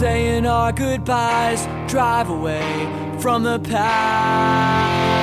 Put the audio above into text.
saying our goodbyes, drive away from the past.